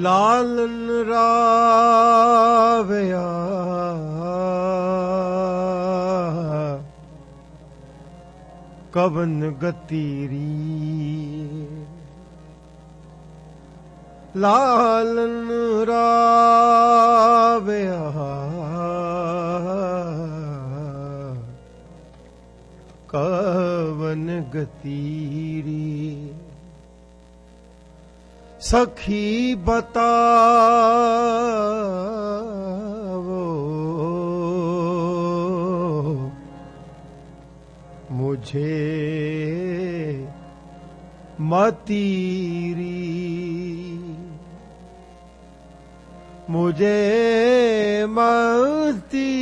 ਲਾਲਨ ਰਾਵਿਆ। ਕਵਨ ਗਤੀਰੀ। ਲਾਲਨ ਰਾਵਿਆ। ਕਵਨ ਗਤੀਰੀ। सखी बतावो मुझे मतीरी मुझे मतीरी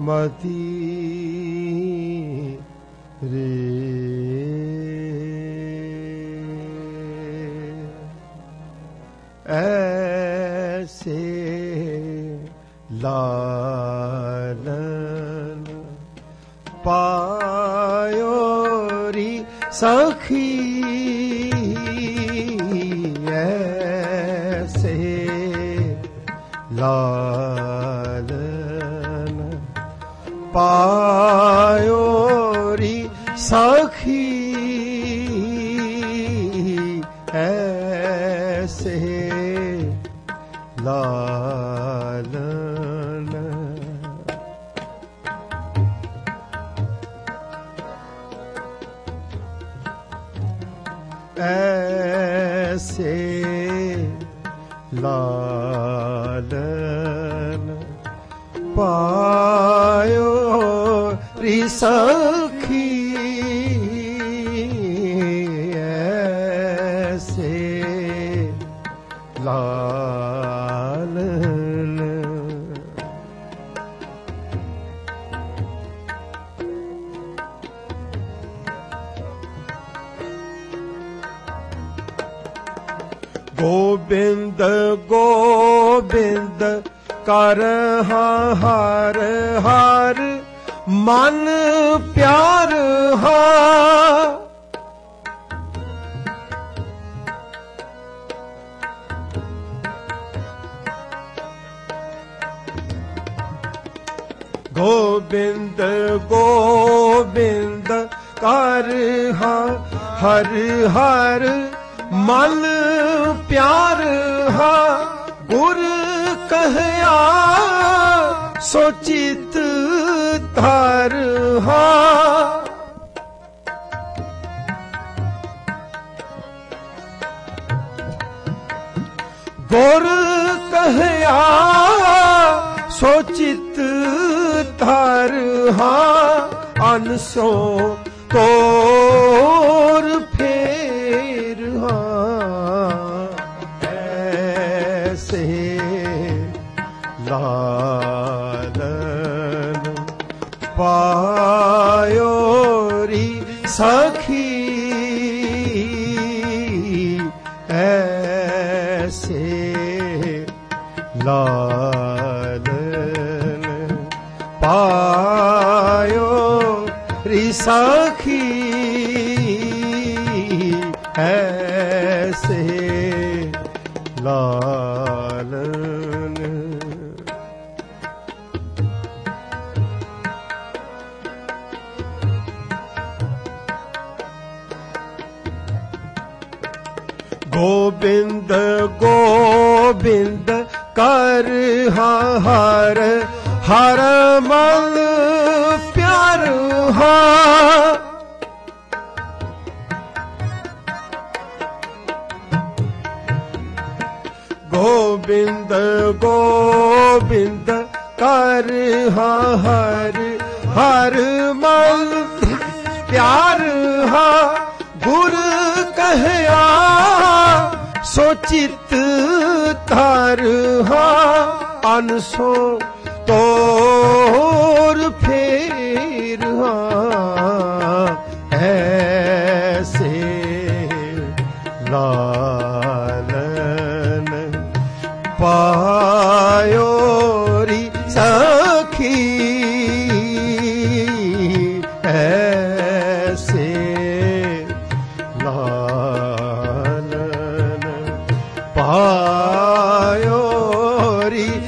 मती sakhi aise la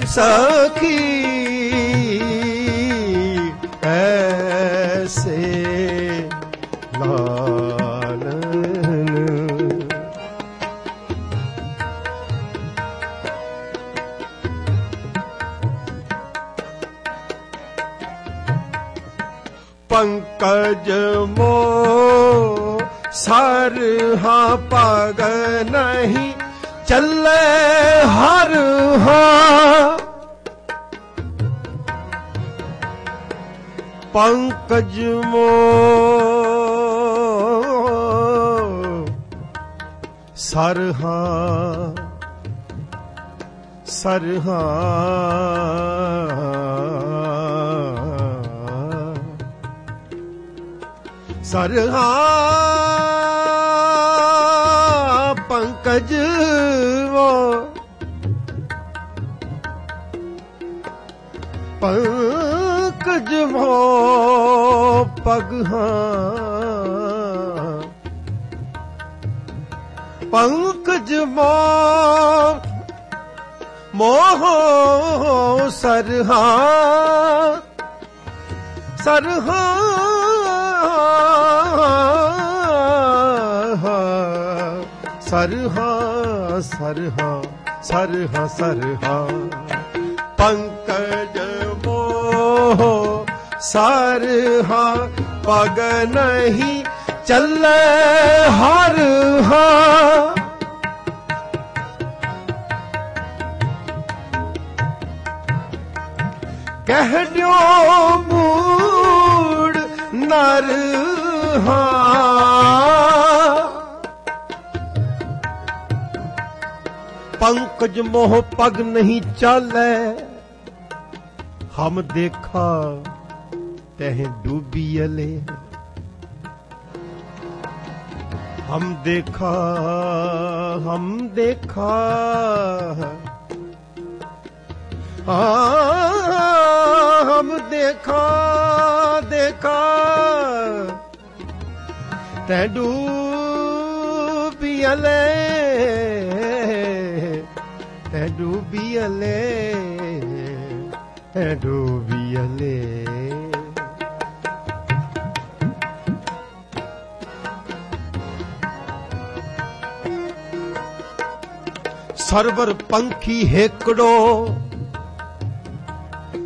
ਸਖੀ ਐਸੇ ਲਾਲਨ ਪੰਕਜ ਮੋ ਸਰਹਾ ਪਗ ਚੱਲੇ ਹਰ ਹਾਂ ਪੰਕਜ ਮੋ ਸਰਹਾ ਸਰਹਾ। ਸਰਹਾ ਪੰਕਜ ਵੋ ਪੰਕਜ ਵੋ ਪਗਹਾਂ ਪੰਕਜ ਮੋ ਮੋਹ ਸਰਹਾ ਸਰਹਾ ਸਰਹਾ ਸਰਹਾ ਸਰਹਾ ਸਰਹਾ। ਪੰਕਜ ਮੋਹ, ਸਰਹਾ, ਪਗ ਨਹੀਂ ਚੱਲੇ ਹਰ ਹਾਂ। ਕਹਿ ਦਿਓ ਮੂੜ ਨਰ ਹਾਂ ਪੰਕਜ ਮੋਹ ਪਗ ਨਹੀਂ ਚਾਲੇ। ਹਮ ਦੇਖਾ ਤਹ ਡੂਬੀਲੇ ਹਮ ਦੇਖਾ ਹਮ ਦੇਖਾ। ਆ, ਹਮ ਦੇਖਾ ਦੇਖਾ। ਤੈ ਡੂਬੀਲੇ ਤੈ ਡੂਬੀਲੇ ਸਰਵਰ ਪੰਖੀ ਹੇਕੜੋ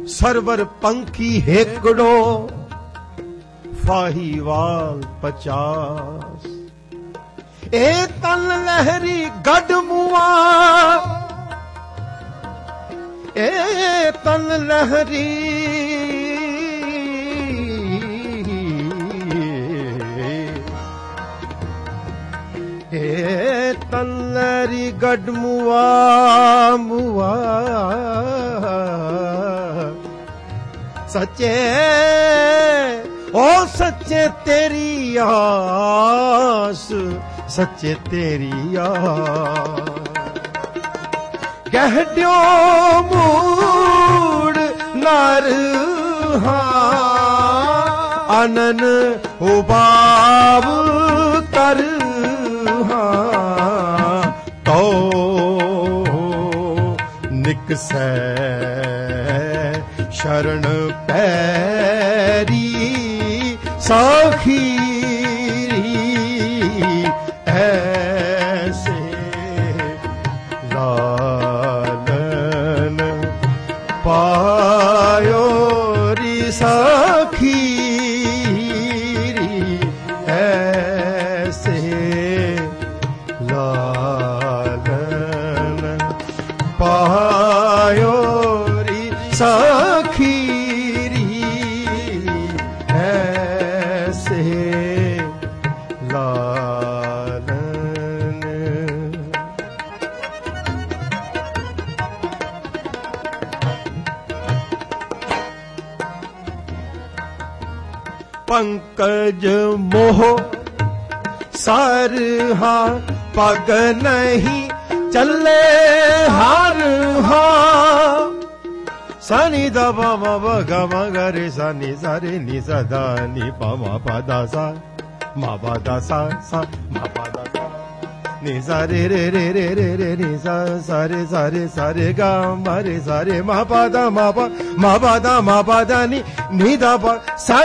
ਸਰਵਰ ਪੰਖੀ ਹੇਕੜੋ ਫਾਹੀਵਾਲ 50 ਇਹ ਤਨ ਲਹਿਰੀ ਗੱਡ ਮੂਆ ਇਹ ਤਨ ਲਹਿਰੀ। ਏ ਤਨਰੀ ਗੱਡ ਮੁਆ ਮੁਆ। ਸੱਚੇ, ਓ ਸੱਚੇ ਤੇਰੀ ਆਸ, ਸੱਚੇ ਤੇਰੀ ਆਸ। ਗਹਿੜਿਓ ਮੂੜ ਨਰ ਹਾਂ। ਅਨਨ ਉਬਾਵ ਕਰ ਹਾਂ। ਤੋ ਨਿਕਸੈ ਸ਼ਰਨ ਪੈ ਸਰਹਾ ਪਗ ਨਹੀਂ ਚੱਲੇ ਹਰ ਹਾਂ ਸਨੀ ਦਾ ਬ ਮ ਬ ਗ ਨੀ ਸਦਾ, ਨੀ ਸਾ ਦਾ ਸਾ। ਮ ਪ ਸਾ ਸਾ, ਮ ਪ ਸਾ। ਨੀ ਸਾਰੇ ਰੇ ਰੇ ਰੇ ਰੇ ਰੇ ਰੇ ਨੀ ਸਾ। ਸਾ ਰੇ ਸਾਰੇ ਗਾ, ਮਾਰੇ, ਸਾਰੇ ਮਾ ਰੇ ਮ ਪ ਦਾ ਮ ਪ ਮ ਦਾ ਮ ਪ ਦਾ ਨੀ ਨੀ ਦਾ ਪ ਸਾ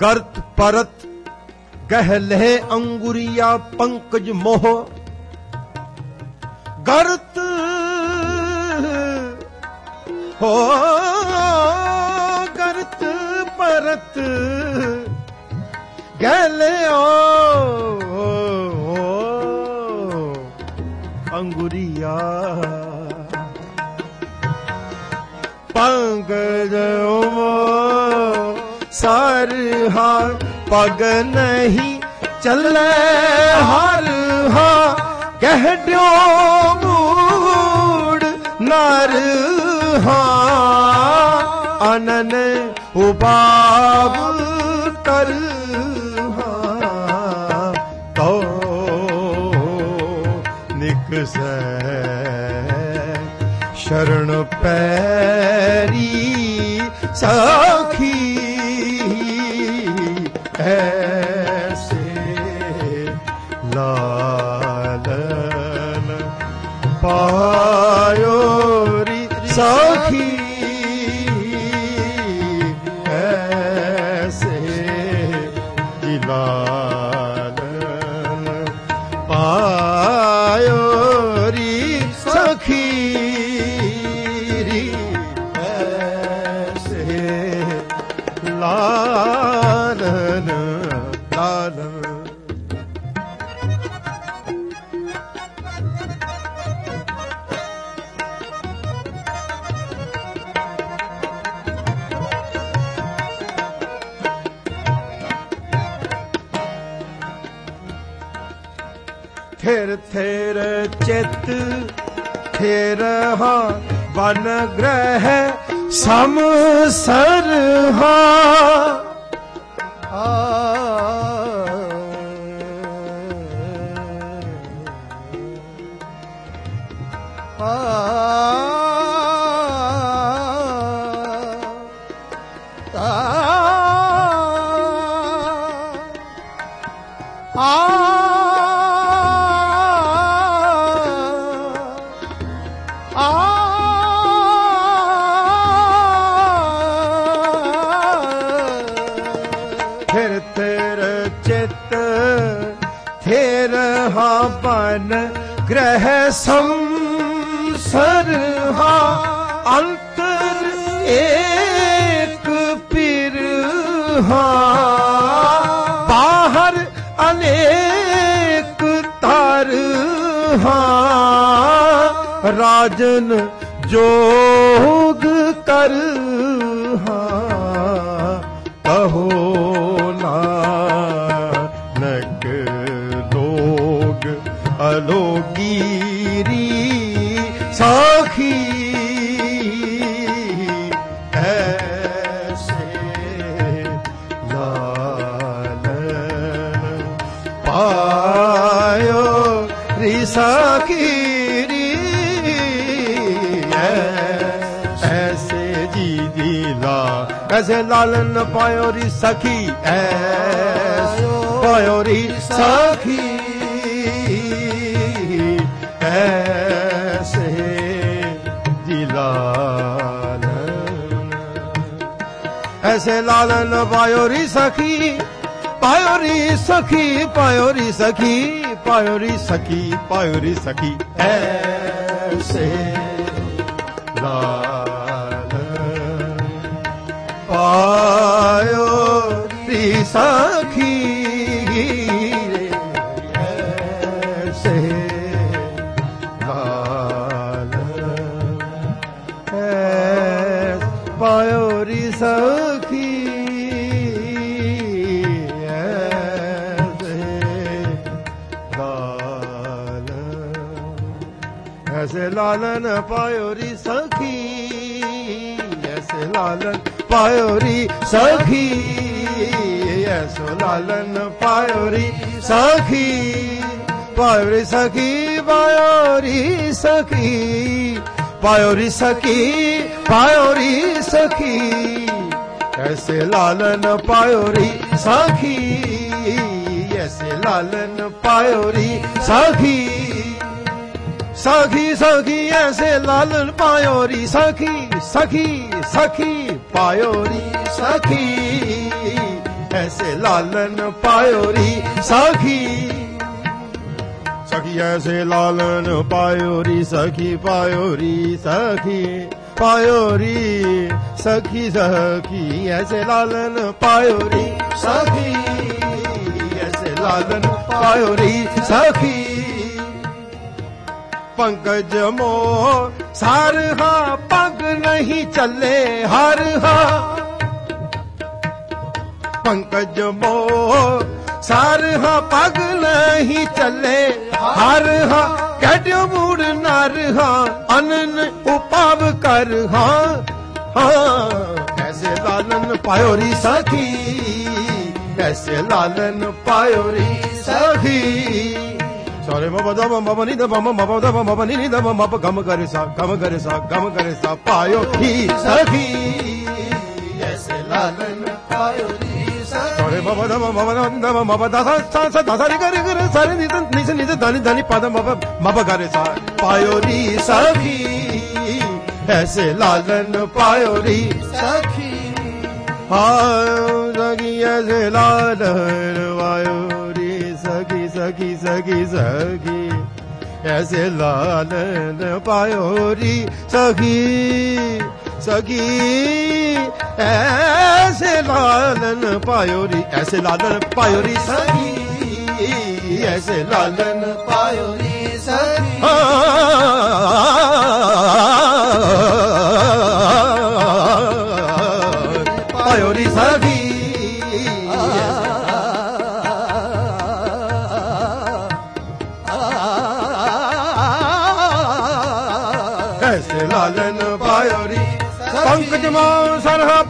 ਪਗ ਨਹੀਂ ਚੱਲੇ ਹਰ ਹਾਂ ਭੁਜ ਬਲਬੀਰ ਬ੍ਰਹਮ ਸੁਖ ਸਾਗਰ ਭੁਜ ਬਲਬੀਰ ਬ੍ਰਹਮ ਸੁਖ ਸਾਗਰ ਗਰਤ ਪਰਤ ਪਗ ਨਹੀਂ ਚੱਲੇ, ਹਰ ਹਾਂ ਕਹਿ ਦਿਓ ਮੂੜ ਨਰ ਹਾਂ ਅਨਨ ਉਬਾਬ ਕਰ ਹਾ ਤੋ ਨਿਕਸੈ ਸਰਣ ਪੈਰੀ ਸਾਖੀ ਫਿਰ ਥੇਰ ਚਿਤ ਫੇਰ ਹਾਂ ਵਨ ਗ੍ਰਹਿ ਸਮ ਸਰ ਲਾ ਐਸੇ ਲਾਲਨ ਪਾਇਓ ਰੀ ਸਖੀ, ਐਸ ਪਾਇਓ ਰੀ ਸਖੀ। ਐਸੇ ਜੀ ਲਾਲਨ। ਐਸੇ ਲਾਲਨ ਪਾਇਓ ਰੀ ਸਖੀ, ਪਾਇਓ ਰੀ ਸਖੀ, ਪਾਇਓ ਰੀ ਸਖੀ, ਪਾਇਓ ਰੀ ਸਖੀ, ਪਾਇਓ ਰੀ ਸਖੀ ਪਾਇਓ ਰੀ ਸਖੀ ਰੇ ਐਸੇ ਲਾਲਨ ਐਸ ਪਾਇਓ ਰੀ ਸਖੀ ਐਸੇ ਲਾਲਨ ਐਸੇ ਲਾਲਨ ਪਾਇਓ ਰੀ ਸਖੀ ਐਸੇ ਲਾਲਨ पायोरी सखी यसो लालन पायोरी सखी पायोरी सखी पायोरी सखी पायोरी सखी पायोरी सखी ऐसे लालन पायोरी सखी ऐसे लालन पायोरी सखी सखी सखी ऐसे लालन पायोरी सखी सखी सखी ਪਾਇਓ ਰੀ ਸਖੀ, ਐਸੇ ਲਾਲਨ ਪਾਇਓ ਰੀ ਸਖੀ। ਸਖੀ, ਐਸੇ ਲਾਲਨ ਪਾਇਓ ਰੀ ਸਖੀ, ਪਾਇਓ ਰੀ ਸਖੀ, ਪਾਇਓ ਰੀ ਸਖੀ ਸਖੀ, ਐਸੇ ਲਾਲਨ ਪਾਇਓ ਰੀ ਸਖੀ, ਐਸੇ ਲਾਲਨ ਪਾਇਓ ਰੀ ਸਖੀ। ਪੰਕਜ ਮੋ ਸਰਹਾ ਪਗ ਨਹੀਂ ਚੱਲੇ ਹਰ ਹਾ। ਪੰਕਜ ਮੋ ਸਰਹਾ ਪਗ ਨਹੀਂ ਚੱਲੇ ਹਰ ਹਾ। ਕਢਿਓ ਮੂੜ ਨਰ ਹਾ, ਅਨਨ ਉਪਾਵ ਕਰ ਹਾ। ਹਾਂ ਐਸੇ ਲਾਲਨ ਪਾਇਓ ਰੀ ਸਾਥੀ ਐਸੇ ਲਾਲਨ ਪਾਇਓ ਰੀ ਸਾਥੀ ਸਾਰੇ ਮਬ ਦਬ ਮਬ ਨੀ ਦਬ ਮਬ ਦਬ ਮਬ ਨੀ ਨੀ ਦਬ ਮਬ ਗਮ ਕਰੇ ਸਾ ਗਮ ਕਰੇ ਸਾ ਗਮ ਕਰੇ ਸਾ ਪਾਇਓ ਹੀ ਸਖੀ। ਐਸੇ ਲਾਲਨ ਪਾਇਓ ਹੀ ਸਾਰੇ ਮਬ ਦਬ ਮਬ ਨੀ ਦਬ ਮਬ ਦਸ ਸਾ ਸਾ ਦਸ ਰੀ ਕਰੇ ਕਰੇ ਸਾਰੇ ਨਿਤ ਨਿਸ ਨਿਤ ਦਾਨੀ ਦਾਨੀ ਪਦ ਮਬ ਮਬ ਕਰੇ ਸਾ। ਪਾਇਓ ਰੀ ਸਖੀ। ਐਸੇ ਲਾਲਨ ਪਾਇਓ ਰੀ ਸਖੀ। ਹਾਂ ਜਗੀ ਐਸੇ ਲਾਲਨ ਵਾਇਓ ਸਗੀ ਸਗੀ ਸਗੀ। ਐਸੇ ਲਾਲ ਨ ਪਾਇਓ ਰੀ ਸਗੀ ਸਗੀ। ਐਸੇ ਲਾਲਨ ਪਾਇਓ ਰੀ, ਐਸੇ ਲਾਲਨ ਪਾਇਓ ਰੀ ਸਗੀ। ਐਸੇ ਲਾਲਨ ਪਾਇਓ ਰੀ ਸਗੀ।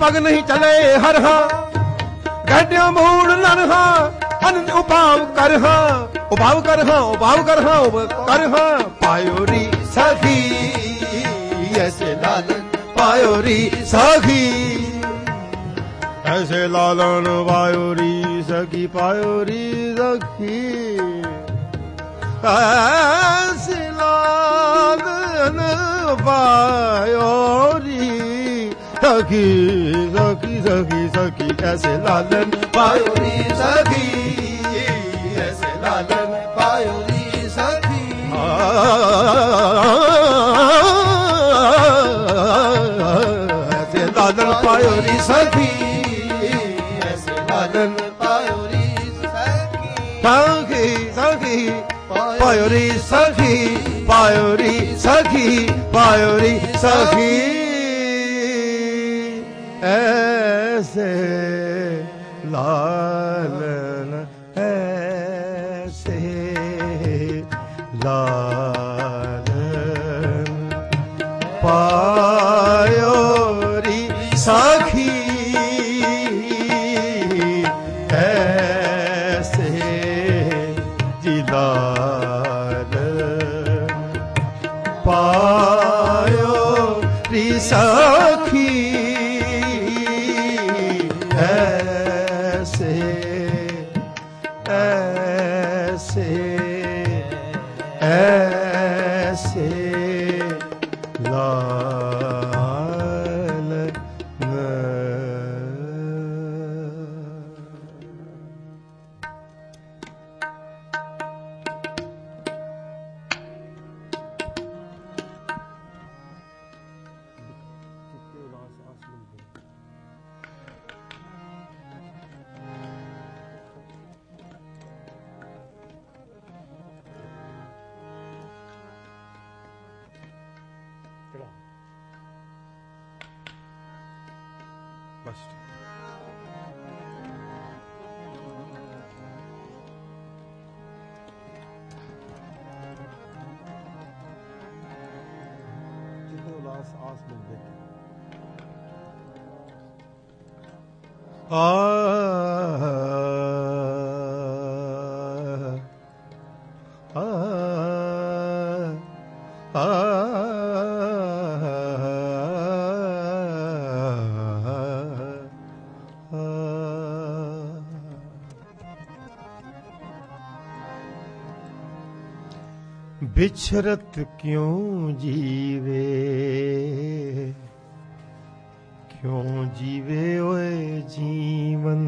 ਮਗ ਨਹੀਂ ਚਲੇ ਹਰਹਾ। ਗੱਡਿਓ ਮੂੜ ਲਨਹਾ ਅਨ ਉਪਾਵ ਕਰਹਾ। ਉਪਾਵ ਕਰਹਾ ਉਪਾਵ ਕਰਹਾ ਕਰਹਾ। ਪਾਇਓ ਰੀ ਸਖੀ, ਐਸੇ ਲਾਲਨ ਪਾਇਓ ਰੀ ਸਖੀ। ਐਸੇ ਲਾਲਨ ਪਾਇਓ ਰੀ ਸਖੀ, ਪਾਇਓ ਰੀ ਸਖੀ। ਐਸੇ ਲਾਲਨ ਪਾਇਓ ਰੀ सखी सखी सखी सखी ऐसे लालन पायोरी सखी ऐसे लालन पायोरी सखी ऐसे लालन पायोरी सखी ऐसे लालन पायोरी सखी सखी पायोरी सखी पायोरी सखी पायोरी सखी ऐसे लालन Biraz bul bekle. Aa, aa, aa, aa. ਬਿਛਰਤ ਕਿਉਂ ਜੀਵੇ क्यों जीवे ओए जीवन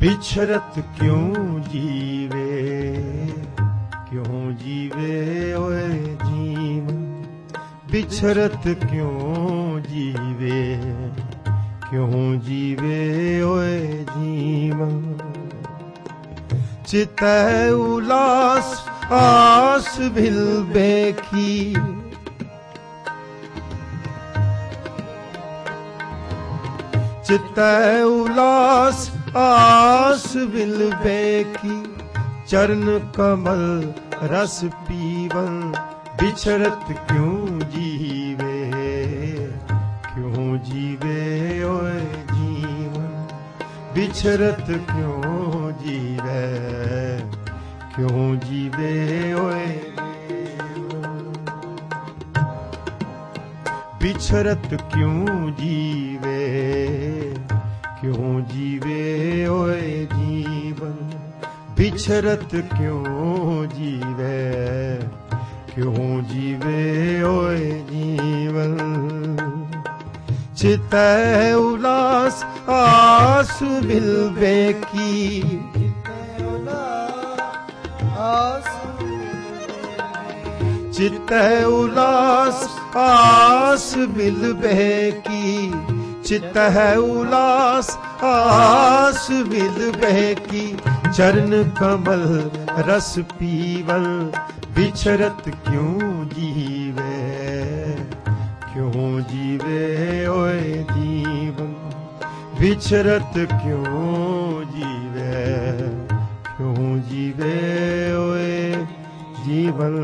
बिछरत क्यों जीवे ਬਿਸਰਤ ਕਿਉਂ ਜੀਵੇ? ਕਿਉਂ ਜੀਵੇ ਓਏ ਜੀਵਨ ਚਿਤੈ ਉਲਾਸ, ਆਸ ਬਿਲ ਬੇਕੀ ਚਿਤੈ ਉਲਾਸ, ਆਸ ਬਿਲ ਬੇਕੀ ਚਰਨ ਕਮਲ ਰਸ ਪੀਵਨ ਵਿਛਰਤ ਕਿਉਂ ਬਿਛਰਤ ਕਿਉਂ ਜੀਵੇ? ਕਿਉਂ ਜੀਵੇ ਓਏ? ਬਿਛਰਤ ਕਿਉਂ ਜੀਵੇ? ਕਿਉਂ ਜੀਵੇ ਓਏ ਜੀਵਨ? ਬਿਛਰਤ ਕਿਉਂ ਜੀਵੇ? ਕਿਉਂ ਜੀਵੇ ਓਏ ਜੀਵਨ? चित उलास आस बिलबे की चित उलास आस बिलबे की चित है उलास आस विल की चरण कमल रस पीवल बिछरत क्यों ਜੀਵੇ ਓਏ ਜੀਵਨ ਵਿਚਰਤ ਕਿਉਂ ਜੀਵੇ? ਕਿਉਂ ਜੀਵੇ ਓਏ ਜੀਵਨ?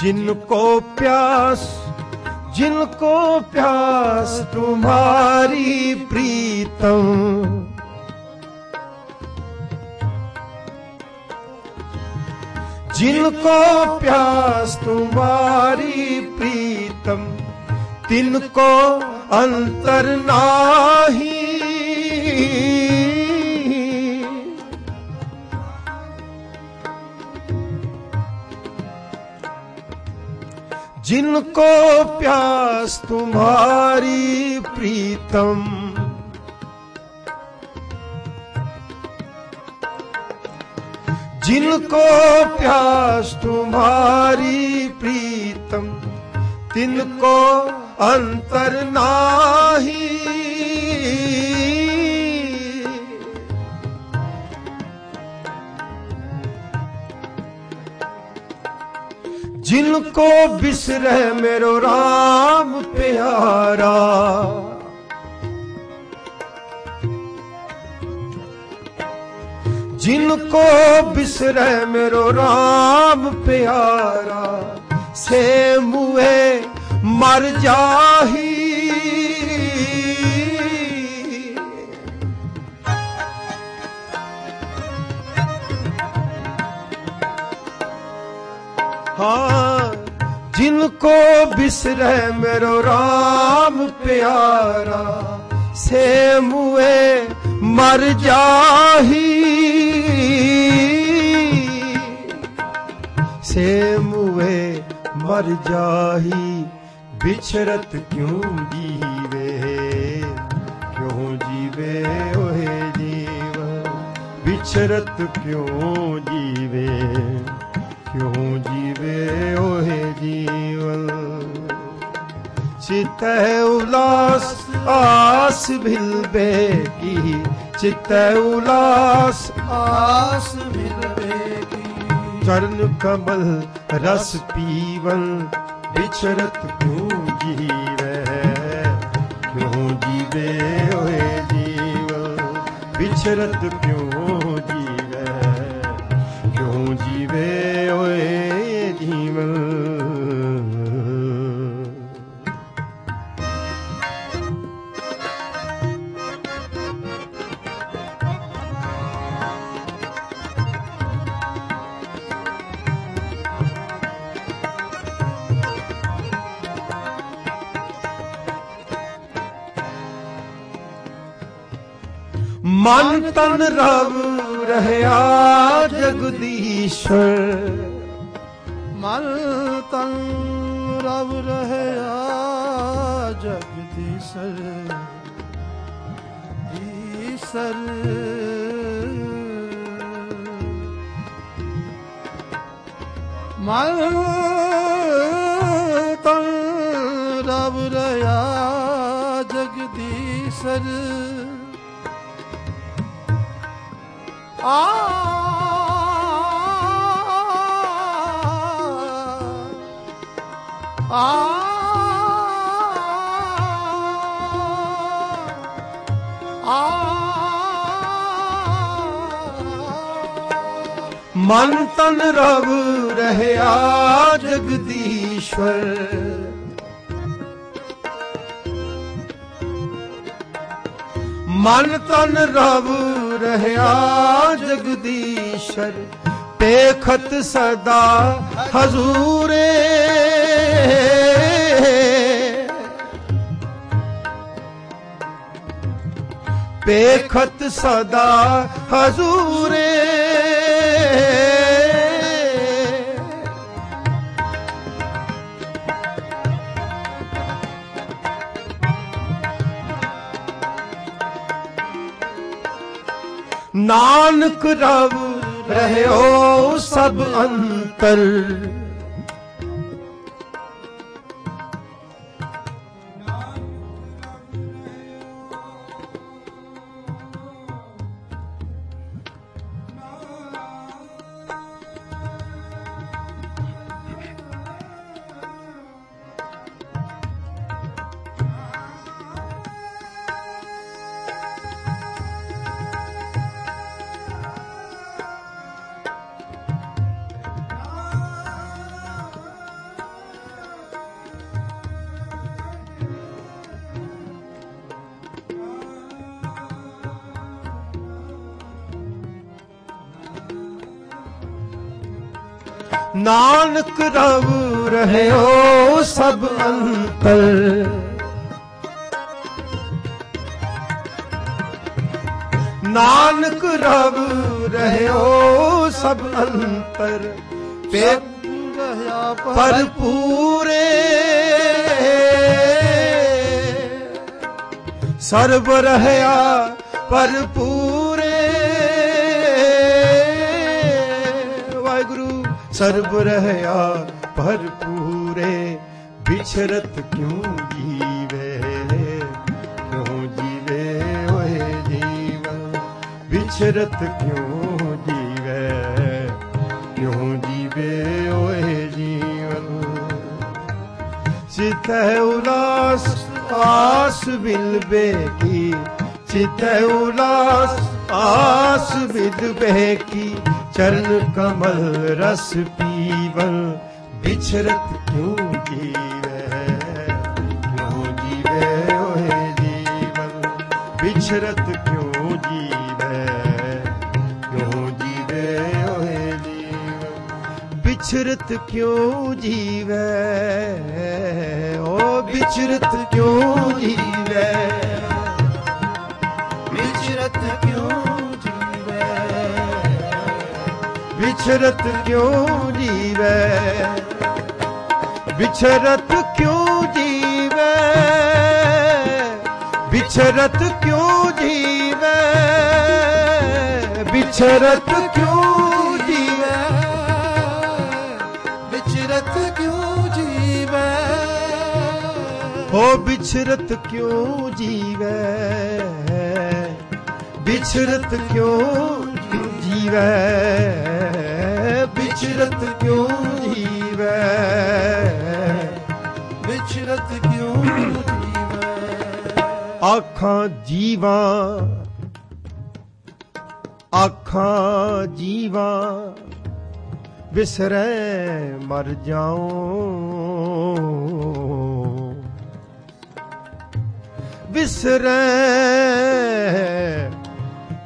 जिनको प्यास जिनको प्यास तुम्हारी प्रीतम जिनको प्यास तुम्हारी प्रीतम तिनको अंतर नाही जिनको प्यास तुम्हारी प्रीतम जिनको प्यास तुम्हारी प्रीतम तिनको अंतर नाही जिनको बिसरे मेरो राम प्यारा जिनको बिसरे मेरो राम प्यारा से मुए मर जाही हाँ जिनको बिसरे मेरो राम प्यारा से मुए मर जाही से मुए मर जाही बिछरत क्यों जीवे क्यों जीवे ओहे जीवन बिछरत क्यों जीवे क्यों जीवे ओहे जीवन चित उल्लास आस भिलबे की चित उल्लास आस भिलबे की चरण कमल रस पीवन विचरत क्यों जीवे क्यों जीवे ओहे जीवन विचरत क्यों ਮਨ ਤਨ ਰਵ ਰਹਿਆ ਜਗਦੀਸ਼ਰ। ਮਨ ਤਨ ਰਵ ਰਹਿਆ ਜਗਦੀਸ਼ਰ। ਈਸ਼ਰ। ਮਨ ਆ ਆ ਮਨ ਤਨ ਰਵ ਰਹਿਆ ਜਗਦੀਸ਼ਵਰ। ਮਨ ਤਨ ਰਵ ਰਹਿਆ ਜਗਦੀਸ਼ਰ ਪੇਖਤ ਸਦਾ ਹਜ਼ੂਰੇ। ਪੇਖਤ ਸਦਾ ਹਜ਼ੂਰੇ। ਨਾਨਕ ਰਵ ਰਹਿਓ ਸਭ ਅੰਤਰ। ਨਾਨਕ ਰਵ ਰਹਿਓ ਸਭ ਅੰਤਰ। ਨਾਨਕ ਰਵ ਰਹਿਓ ਸਭ ਅੰਤਰ। ਪੇ ਰਹਿਆ ਭਰਪੂਰੇ। ਸਰਬ ਰਹਿਆ ਭਰਪੂਰੇ ਵਾਹਿਗੁਰੂ ਸਰਬ ਰਹਿਆ ਭਰਪੂਰੇ ਵਿਛਰਤ ਕਿਉਂ ਜੀਵੇ? ਕਿਉਂ ਜੀਵੇ ਓਏ ਜੀਵਨ? ਵਿਛਰਤ ਕਿਉਂ ਜੀਵੇ? ਕਿਉਂ ਜੀਵੇ ਓਏ ਜੀਵਨ? ਚਿਤੈ ਉਲਾਸ, ਆਸ ਬਿਲਬੇ ਕੀ ਚਿਤੈ ਉਲਾਸ, ਆਸ ਬਿਲਬੇ ਕੀ ਚਰਨ ਕਮਲ ਰਸ ਪੀਵਨ ਵਿਛਰਤ ਕਿਉਂ ਜੀਵੇ ਕਿਉਂ ਜੀਵੇ ਓਏ ਜੀਵਨ ਵਿਛਰਤ ਕਿਉਂ ਜੀਵੇ ਕਿਉਂ ਜੀਵੇ ਓਏ ਜੀਵਨ ਵਿਛਰਤ ਕਿਉਂ ਜੀਵੇ ਓ ਵਿਛਰਤ ਕਿਉਂ ਜੀਵੇ ਵਿਛਰਤ ਵਿਛਰਤ ਕਿਉਂ ਜੀਵੇ? ਵਿਛਰਤ ਕਿਉਂ ਜੀਵੇ? ਵਿਛਰਤ ਕਿਉਂ ਜੀਵੇ? ਵਿਛਰਤ ਕਿਉਂ ਜੀਵੇ? ਵਿਚਰਤ ਕਿਉਂ ਜੀਵੇ? ਹੋ ਵਿਛਰਤ ਕਿਉਂ ਜੀਵੇ? ਵਿਛਰਤ ਕਿਉਂ ਜੀਵੇ? ਵਿਚਰਤ ਕਿਉਂ ਜੀਵੈ? ਵਿਚਰਤ ਕਿਉਂ ਜੀਵੈ? ਆਖਾਂ ਜੀਵਾਂ ਆਖਾਂ ਜੀਵਾਂ, ਵਿਸਰੈ ਮਰ ਜਾਉ। ਵਿਸਰੈ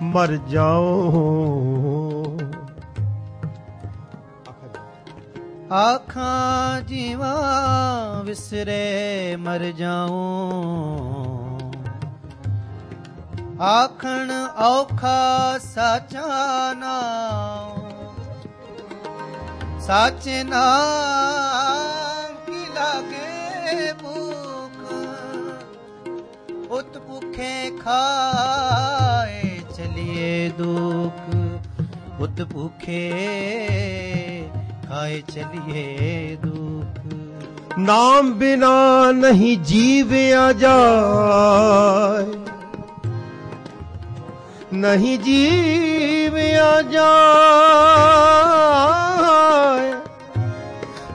ਮਰ ਜਾਉ। ਆਖਾਂ ਜੀਵਾਂ ਵਿਸਰੇ ਮਰ ਜਾਉ। ਆਖਣ ਔਖਾ ਸਾਚਾ ਨਾਮ ਸਾਚੇ ਨਾਮ ਕੀ ਲਾਗੇ ਭੂਖ। ਉਤ ਭੁਖੇ ਖਾਏ ਚਲਿਏ ਦੁੱਖ। ਉਤ ਭੁਖੇ ਖਾਏ ਚਲਿਏ ਦੁਖ। ਨਾਮ ਬਿਨਾ ਨਹੀਂ ਜੀਵਿਆ ਜਾਏ। ਨਹੀਂ ਜੀਵਿਆ ਜਾਏ।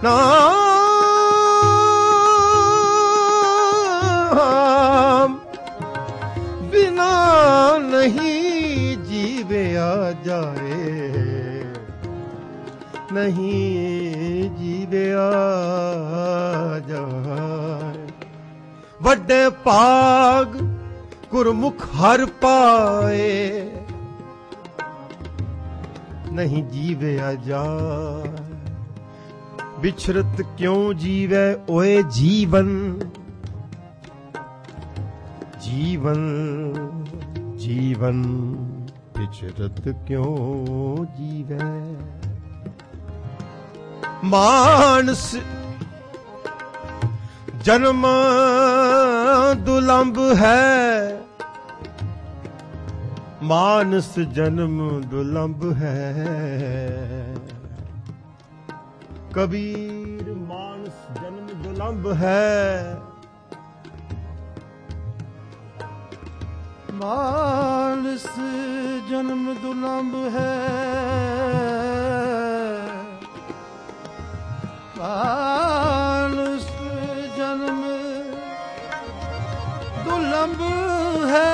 ਨਾਮ ਬਿਨਾ ਨਹੀਂ ਜੀਵਿਆ ਜਾਏ। ਨਹੀਂ ਜੀਵਿਆ ਜਾਏ। ਵੱਡੇ ਭਾਗ ਗੁਰਮੁਖ ਹਰ ਪਾਏ। ਨਹੀਂ ਜੀਵਿਆ ਜਾਏ। ਵਿਛਰਤ ਕਿਉਂ ਜੀਵੈ ਓਏ ਜੀਵਨ? ਜੀਵਨ ਜੀਵਨ ਵਿਚਰਤ ਕਿਉਂ ਜੀਵੈ? ਮਾਨਸ ਜਨਮ ਦੁਲੰਭ ਹੈ। ਮਾਨਸ ਜਨਮ ਦੁਲੰਭ ਹੈ। ਕਬੀਰ ਮਾਨਸ ਜਨਮ ਦੁਲੰਭ ਹੈ। ਮਾਨਸ ਜਨਮ ਦੁਲੰਭ ਹੈ। ਮਾਨਸ ਜਨਮ ਦੁਲੰਭ ਹੈ।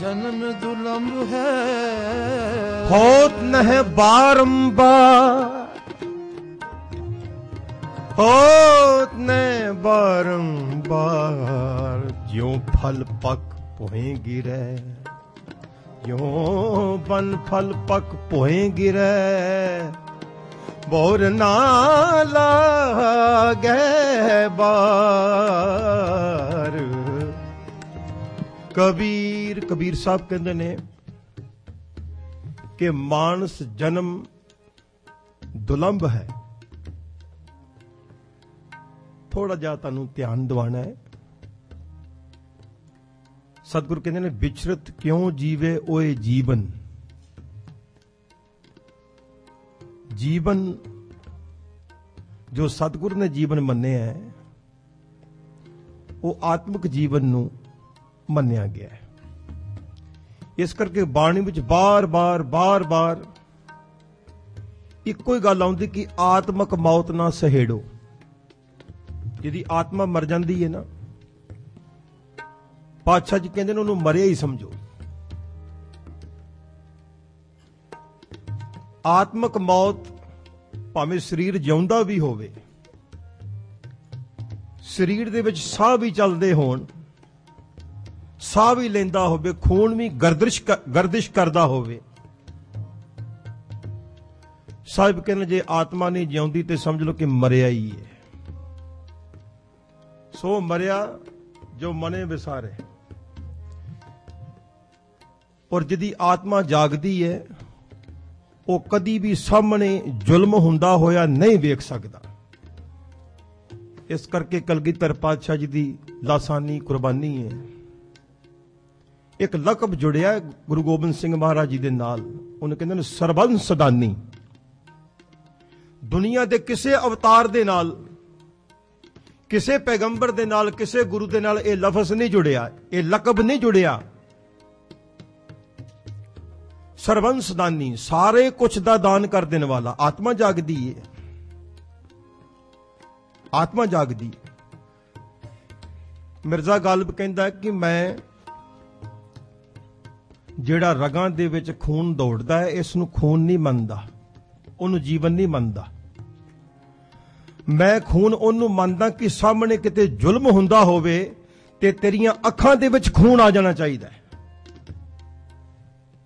ਜਨਮ ਦੁਲੰਭ ਹੈ। ਹੋਤ ਨਹਿ ਬਾਰੰਬਾਰ ਹੋਤ ਨਹਿ ਬਾਰੰਬਾਰ ਜਿਉ ਫਲ ਪਕ ਪੋਏ ਗਿਰੇ ਯੋ ਬਨ ਫਲ ਪਕ ਪੋਏ ਗਿਰੈ? ਬੋਰ ਨਾ ਲਾਗੈ ਬਾਰ। ਕਬੀਰ ਕਬੀਰ ਸਾਹਿਬ ਕਹਿੰਦੇ ਨੇ ਕਿ ਮਾਨਸ ਜਨਮ ਦੁਲੰਭ ਹੈ। ਥੋੜਾ ਜਿਹਾ ਤੁਹਾਨੂੰ ਧਿਆਨ ਦਿਵਾਣਾ ਹੈ। ਸਤਿਗੁਰ ਕਹਿੰਦੇ ਨੇ, ਵਿਚਰਤ ਕਿਉਂ ਜੀਵੇ ਓਏ ਜੀਵਨ? ਜੀਵਨ ਜੋ ਸਤਿਗੁਰ ਨੇ ਜੀਵਨ ਮੰਨਿਆ ਹੈ, ਉਹ ਆਤਮਿਕ ਜੀਵਨ ਨੂੰ ਮੰਨਿਆ ਗਿਆ ਹੈ। ਇਸ ਕਰਕੇ ਬਾਣੀ ਵਿੱਚ ਬਾਰ-ਬਾਰ ਬਾਰ-ਬਾਰ ਇੱਕੋ ਹੀ ਗੱਲ ਆਉਂਦੀ ਕਿ ਆਤਮਕ ਮੌਤ ਨਾ ਸਹੇੜੋ। ਜਿਹਦੀ ਆਤਮਾ ਮਰ ਜਾਂਦੀ ਹੈ ਨਾ ਪਾਤਸ਼ਾਹ ਜੀ ਕਹਿੰਦੇ ਨੇ ਉਹਨੂੰ ਮਰਿਆ ਹੀ ਸਮਝੋ। ਆਤਮਕ ਮੌਤ ਭਾਵੇਂ ਸਰੀਰ ਜਿਉਂਦਾ ਵੀ ਹੋਵੇ, ਸਰੀਰ ਦੇ ਵਿੱਚ ਸਾਹ ਵੀ ਚੱਲਦੇ ਹੋਣ, ਸਾਹ ਵੀ ਲੈਂਦਾ ਹੋਵੇ, ਖੂਨ ਵੀ ਗਰਦਿਸ਼ ਗਰਦਿਸ਼ ਕਰਦਾ ਹੋਵੇ। ਸਾਹਿਬ ਕਹਿੰਦੇ ਜੇ ਆਤਮਾ ਨਹੀਂ ਜਿਉਂਦੀ ਤੇ ਸਮਝ ਲਓ ਕਿ ਮਰਿਆ ਹੀ ਹੈ। ਸੋ ਮਰਿਆ ਜੋ ਮਨੇ ਵਿਸਾਰੇ। ਔਰ ਜਿਹਦੀ ਆਤਮਾ ਜਾਗਦੀ ਹੈ ਉਹ ਕਦੀ ਵੀ ਸਾਹਮਣੇ ਜ਼ੁਲਮ ਹੁੰਦਾ ਹੋਇਆ ਨਹੀਂ ਵੇਖ ਸਕਦਾ। ਇਸ ਕਰਕੇ ਕਲਗੀਧਰ ਪਾਤਸ਼ਾਹ ਜੀ ਦੀ ਲਾਸਾਨੀ ਕੁਰਬਾਨੀ ਹੈ ਇੱਕ ਲਕਬ ਜੁੜਿਆ ਗੁਰੂ ਗੋਬਿੰਦ ਸਿੰਘ ਮਹਾਰਾਜ ਜੀ ਦੇ ਨਾਲ। ਉਹਨੇ ਕਹਿੰਦੇ ਨੇ ਸਰਬੰਸ ਸਦਾਨੀ। ਦੁਨੀਆ ਦੇ ਕਿਸੇ ਅਵਤਾਰ ਦੇ ਨਾਲ, ਕਿਸੇ ਪੈਗੰਬਰ ਦੇ ਨਾਲ, ਕਿਸੇ ਗੁਰੂ ਦੇ ਨਾਲ ਇਹ ਲਫ਼ਜ਼ ਨਹੀਂ ਜੁੜਿਆ, ਇਹ ਲਕਬ ਨਹੀਂ ਜੁੜਿਆ। ਸਰਵੰਸ ਦਾਨੀ ਸਾਰੇ ਕੁਝ ਦਾ ਦਾਨ ਕਰ ਦੇਣ ਵਾਲਾ। ਆਤਮਾ ਜਾਗਦੀ ਹੈ ਆਤਮਾ ਜਾਗਦੀ ਮਿਰਜ਼ਾ ਗਾਲਬ ਕਹਿੰਦਾ ਕਿ ਮੈਂ ਜਿਹੜਾ ਰਗਾਂ ਦੇ ਵਿੱਚ ਖੂਨ ਦੌੜਦਾ ਹੈ, ਇਸ ਨੂੰ ਖੂਨ ਨਹੀਂ ਮੰਨਦਾ। ਉਹਨੂੰ ਜੀਵਨ ਨਹੀਂ ਮੰਨਦਾ। ਮੈਂ ਖੂਨ ਉਹਨੂੰ ਮੰਨਦਾ ਕਿ ਸਾਹਮਣੇ ਕਿਤੇ ਜ਼ੁਲਮ ਹੁੰਦਾ ਹੋਵੇ ਤੇ ਤੇਰੀਆਂ ਅੱਖਾਂ ਦੇ ਵਿੱਚ ਖੂਨ ਆ ਜਾਣਾ ਚਾਹੀਦਾ ਹੈ।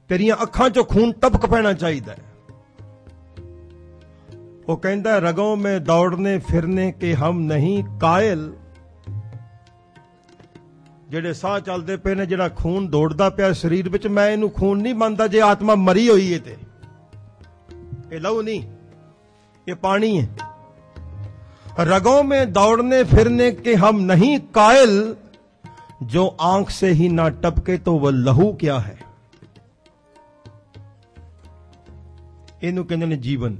ਤੇਰੀਆਂ ਅੱਖਾਂ 'ਚੋਂ ਖੂਨ ਟਪਕ ਪੈਣਾ ਚਾਹੀਦਾ ਹੈ ਉਹ ਕਹਿੰਦਾ ਰਗੋਂ में ਦੌੜਨੇ ਫਿਰਨੇ ਕੇ ਹਮ ਨਹੀਂ ਕਾਇਲ ਜਿਹੜੇ ਸਾਹ ਚੱਲਦੇ ਪਏ ਨੇ ਜਿਹੜਾ ਖੂਨ ਦੌੜਦਾ ਪਿਆ ਸਰੀਰ ਵਿੱਚ ਮੈਂ ਇਹਨੂੰ ਖੂਨ ਨਹੀਂ ਮੰਨਦਾ ਜੇ ਆਤਮਾ ਮਰੀ ਹੋਈ ਏ ਤੇ ਇਹ ਲਹੂ ਨਹੀਂ ਇਹ ਪਾਣੀ ਹੈ रगों में दौड़ने फिरने के हम नहीं कायल जो आंख से ही ना टपके तो वह लहू क्या है ਇਹਨੂੰ ਕਹਿੰਦੇ ਨੇ ਜੀਵਨ।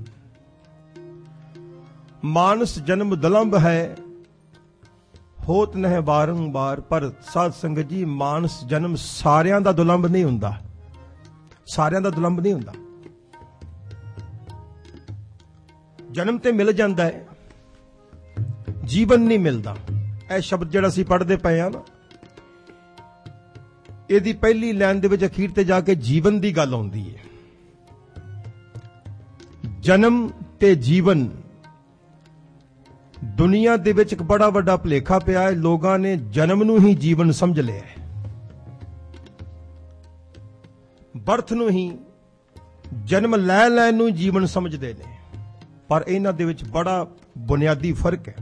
ਮਾਨਸ ਜਨਮ ਦਲੰਬ ਹੈ, ਹੋਤ ਨਹਿ ਬਾਰੰਬਾਰ ਪਰ ਸਾਧ ਸੰਗਤ ਜੀ, ਮਾਨਸ ਜਨਮ ਸਾਰਿਆਂ ਦਾ ਦੁਲੰਬ ਨਹੀਂ ਹੁੰਦਾ। ਸਾਰਿਆਂ ਦਾ ਦੁਲੰਬ ਨਹੀਂ ਹੁੰਦਾ। ਜਨਮ ਤੇ ਮਿਲ ਜਾਂਦਾ ਹੈ, ਜੀਵਨ ਨਹੀਂ ਮਿਲਦਾ। ਇਹ ਸ਼ਬਦ ਜਿਹੜਾ ਅਸੀਂ ਪੜ੍ਹਦੇ ਪਏ ਆ ਨਾ, ਇਹਦੀ ਪਹਿਲੀ ਲਾਈਨ ਦੇ ਵਿੱਚ ਅਖੀਰ ਤੇ ਜਾ ਕੇ ਜੀਵਨ ਦੀ ਗੱਲ ਆਉਂਦੀ ਹੈ। ਜਨਮ ਤੇ ਜੀਵਨ। ਦੁਨੀਆ ਦੇ ਵਿੱਚ ਇੱਕ ਬੜਾ ਵੱਡਾ ਭਲੇਖਾ ਪਿਆ ਹੈ, ਲੋਕਾਂ ਨੇ ਜਨਮ ਨੂੰ ਹੀ ਜੀਵਨ ਸਮਝ ਲਿਆ ਹੈ। ਬਰਥ ਨੂੰ ਹੀ ਜਨਮ ਲੈ ਲੈਣ ਨੂੰ ਜੀਵਨ ਸਮਝਦੇ ਨੇ। ਪਰ ਇਹਨਾਂ ਦੇ ਵਿੱਚ ਬੜਾ ਬੁਨਿਆਦੀ ਫ਼ਰਕ ਹੈ।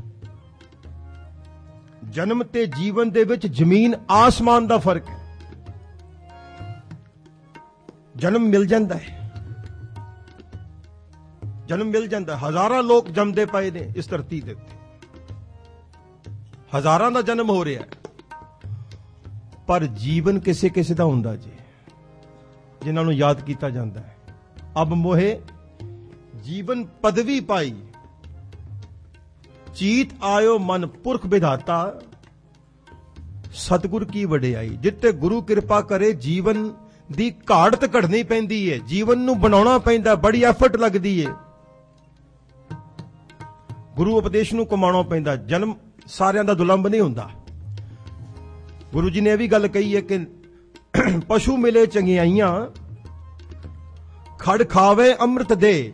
ਜਨਮ ਤੇ ਜੀਵਨ ਦੇ ਵਿੱਚ ਜ਼ਮੀਨ ਆਸਮਾਨ ਦਾ ਫ਼ਰਕ ਹੈ। ਜਨਮ ਮਿਲ ਜਾਂਦਾ ਹੈ। ਜਨਮ ਮਿਲ ਜਾਂਦਾ ਹਜ਼ਾਰਾਂ ਲੋਕ ਜੰਮਦੇ ਪਏ ਨੇ ਇਸ ਧਰਤੀ ਦੇ ਉੱਤੇ। ਹਜ਼ਾਰਾਂ ਦਾ ਜਨਮ ਹੋ ਰਿਹਾ ਪਰ ਜੀਵਨ ਕਿਸੇ ਕਿਸੇ ਦਾ ਹੁੰਦਾ ਜੀ, ਜਿਨ੍ਹਾਂ ਨੂੰ ਯਾਦ ਕੀਤਾ ਜਾਂਦਾ ਹੈ। ਅਬ ਮੋਹੇ ਜੀਵਨ ਪਦਵੀ ਪਾਈ। ਚੀਤ ਆਇਓ ਮਨ ਪੁਰਖ ਵਿਧਾਤਾ। ਸਤਿਗੁਰ ਕੀ ਵਡਿਆਈ, ਜਿੱਤੇ ਗੁਰੂ ਕਿਰਪਾ ਕਰੇ, ਜੀਵਨ ਦੀ ਘਾੜਤ ਘੜਨੀ ਪੈਂਦੀ ਹੈ ਜੀਵਨ ਨੂੰ ਬਣਾਉਣਾ ਪੈਂਦਾ, ਬੜੀ ਐਫਰਟ ਲੱਗਦੀ ਹੈ ਗੁਰੂ ਉਪਦੇਸ਼ ਨੂੰ ਕਮਾਉਣਾ ਪੈਂਦਾ, ਜਨਮ ਸਾਰਿਆਂ ਦਾ ਦੁਲੰਬ ਨਹੀਂ ਹੁੰਦਾ। ਗੁਰੂ ਜੀ ਨੇ ਇਹ ਵੀ ਗੱਲ ਕਹੀ ਹੈ ਕਿ ਪਸ਼ੂ ਮਿਲੇ ਚੰਗਿਆਈਆਂ, ਖੜ ਖਾਵੇ ਅੰਮ੍ਰਿਤ ਦੇ।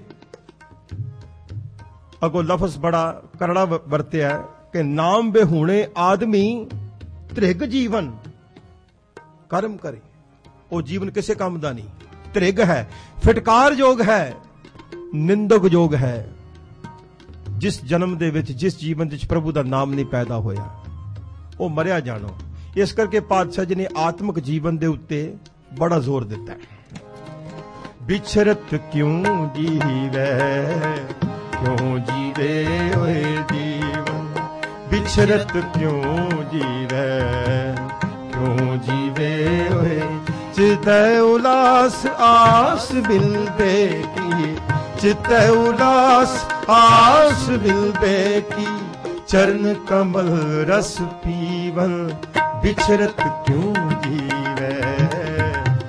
ਅਗੋ ਲਫ਼ਜ਼ ਬੜਾ ਕਰੜਾ ਵਰਤਿਆ ਕਿ ਨਾਮ ਬੇਹੂਣੇ ਆਦਮੀ ਤ੍ਰਿਗ ਜੀਵਨ, ਕਰਮ ਕਰੇ। ਉਹ ਜੀਵਨ ਕਿਸੇ ਕੰਮ ਦਾ ਨਹੀਂ। ਤ੍ਰਿਗ ਹੈ ਫਟਕਾਰ ਯੋਗ ਹੈ, ਨਿੰਦਕ ਯੋਗ ਹੈ। ਜਿਸ ਜਨਮ ਦੇ ਵਿੱਚ, ਜਿਸ ਜੀਵਨ ਵਿੱਚ ਪ੍ਰਭੂ ਦਾ ਨਾਮ ਨਹੀਂ ਪੈਦਾ ਹੋਇਆ, ਉਹ ਮਰਿਆ ਜਾਣੋ। ਇਸ ਕਰਕੇ ਪਾਤਸ਼ਾਹ ਜੀ ਨੇ ਆਤਮਿਕ ਜੀਵਨ ਦੇ ਉੱਤੇ ਬੜਾ ਜ਼ੋਰ ਦਿੱਤਾ। ਹੈ ਵਿਛਰਤ ਕਿਉਂ ਜੀਵੈ? ਕਿਉਂ ਜੀਵੇ ਓਏ ਜੀਵਨ? ਵਿਛਰਤ ਕਿਉਂ ਜੀਵੈ? ਕਿਉਂ ਜੀਵੇ ਓਏ? ਚਿਤੈ ਉਲਾਸ ਆਸ ਮਿਲਦੇ ਕੀ ਚਿਤੈ ਉਲਾਸ ਆਸ ਮਿਲਦੇ ਕੀ ਚਰਨ ਕਮਲ ਰਸ ਪੀਵਨ ਵਿਛਰਤ ਕਿਉਂ ਜੀਵੈ?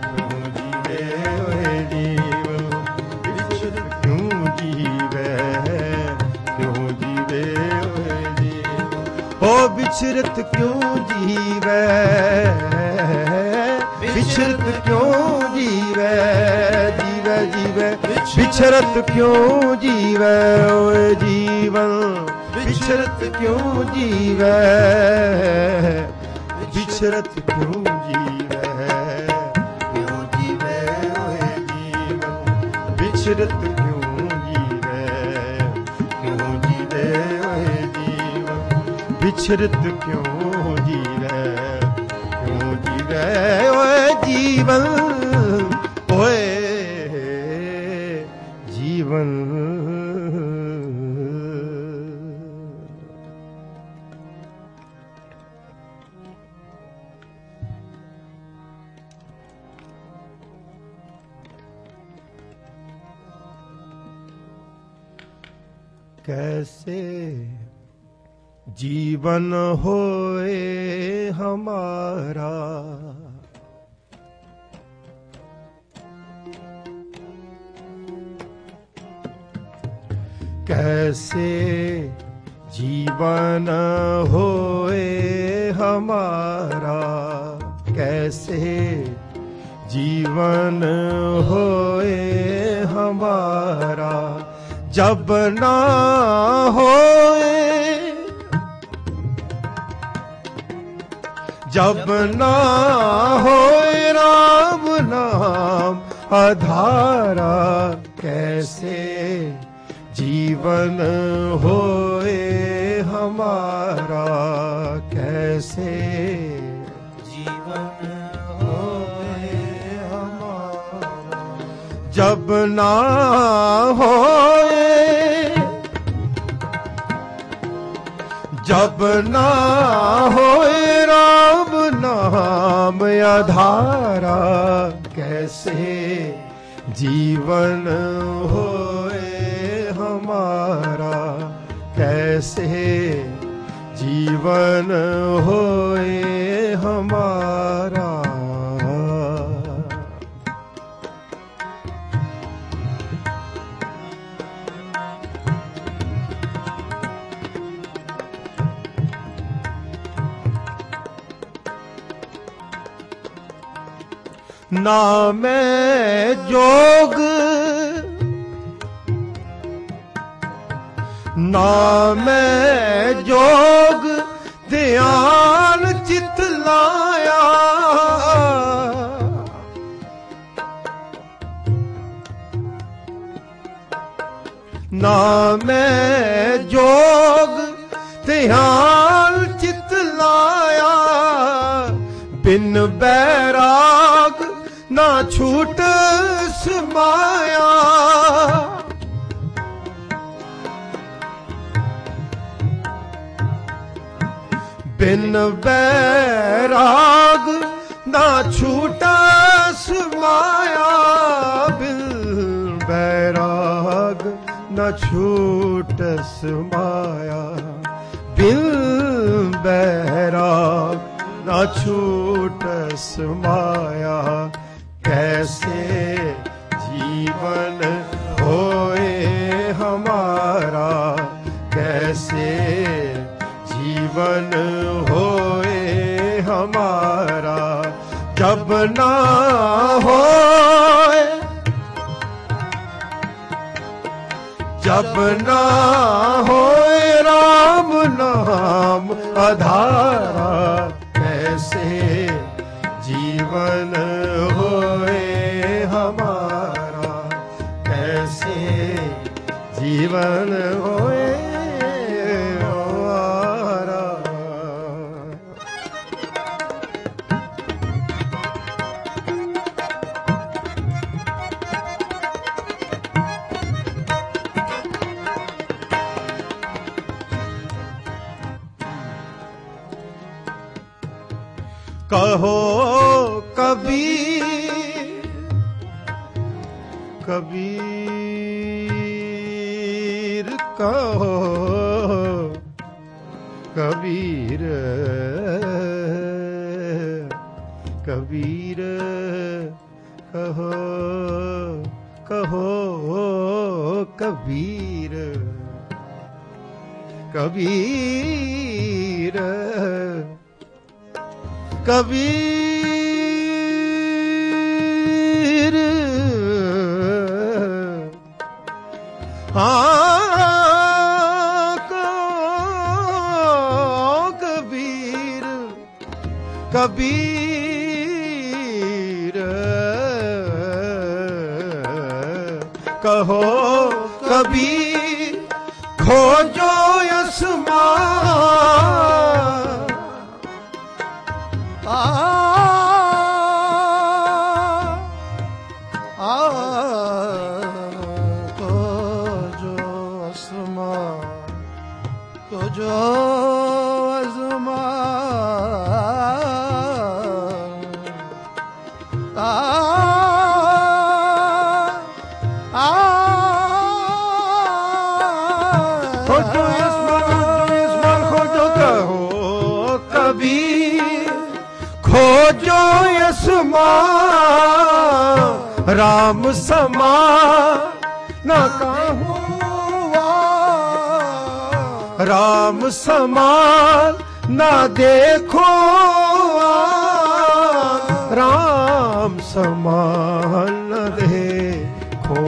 ਕਿਉਂ ਜੀਵੇ ਓਏ ਜੀਵਨ ਵਿਛਰਤ ਕਿਉਂ ਜੀਵੈ? ਕਿਉਂ ਜੀਵੇ ਓਏ ਜੀਵਨ ਓ ਵਿਛਰਤ ਕਿਉਂ ਜੀਵੈ? ਵਿਛਰਤ ਕਿਉਂ ਜੀਵੈ ਜੀਵੈ। ਵਿਛਰਤ ਕਿਉਂ ਜੀਵੈ ਓਏ ਜੀਵਨ? ਵਿਛਰਤ ਕਿਉਂ ਜੀਵੈ? ਵਿਛਰਤ ਕਿਉਂ ਜੀਵੈ? ਕਿਉਂ ਜੀਵੈ ਓਏ ਜੀਵਨ? ਵਿਛਰਤ ਕਿਉਂ ਜੀਵੈ? ਕਿਉਂ ਜੀਵੈ ਓਏ ਜੀਵਨ? ਵਿਛਰਤ ਕਿਉਂ ਜੀਵੈ? ਕਿਉਂ ਜੀਵੈ ਓਏ ਜੀਵਨ? कैसे जीवन होए हमारा कैसे जीवन होए हमारा जब ना होए जब ना होए राम नाम अधारा कैसे जीवन होए हमारा कैसे जीवन होए हमारा जब ना होए जब ना होए राम नाम अधारा कैसे जीवन होए कैसे जीवन होए हमारा ना मैं जोग ਨਾਮੈ ਜੋਗ ਧਿਆਨ ਚਿਤ ਲਾਇਆ। ਨਾਮੈ ਜੋਗ ਧਿਆਨ ਚਿਤ ਲਾਇਆ। ਬਿਨ ਬੈਰਾਗ ਨਾ ਛੂਟ ਸਮਾਇਆ। ਬਿਨ ਬੈਰਾਗ ਨਾ ਛੂਟਾ ਸਮਾਇਆ, ਬਿਨ ਬੈਰਾਗ ਨਾ ਛੂਟ ਸਮਾਇਆ। ਬਿਨ ਬੈਰਾਗ ਨਾ ਛੂਟ ਸਮਾਇਆ, ਕੈਸੇ ਜੀਵਨ ਨਾ ਹੋਏ। ਜਬ ਨਾ ਹੋਏ RAM ਨਾਮ ਆਧਾਰਾ ਕੈਸੇ ਜੀਵਨ ਹੋਏ ਜੀਵਨ ਹੋ कहो कबीर कबीर कहो कबीर कबीर कहो कहो कबीर कबीर ਕਬੀਰ। ਹਾਂ ਕਬੀਰ। ਕਹੋ ਕਬੀਰ ਖੋਜੋ ਅਸਮਾਨ। हम समा न कहूँ राम समान न देखो राम समान न देखो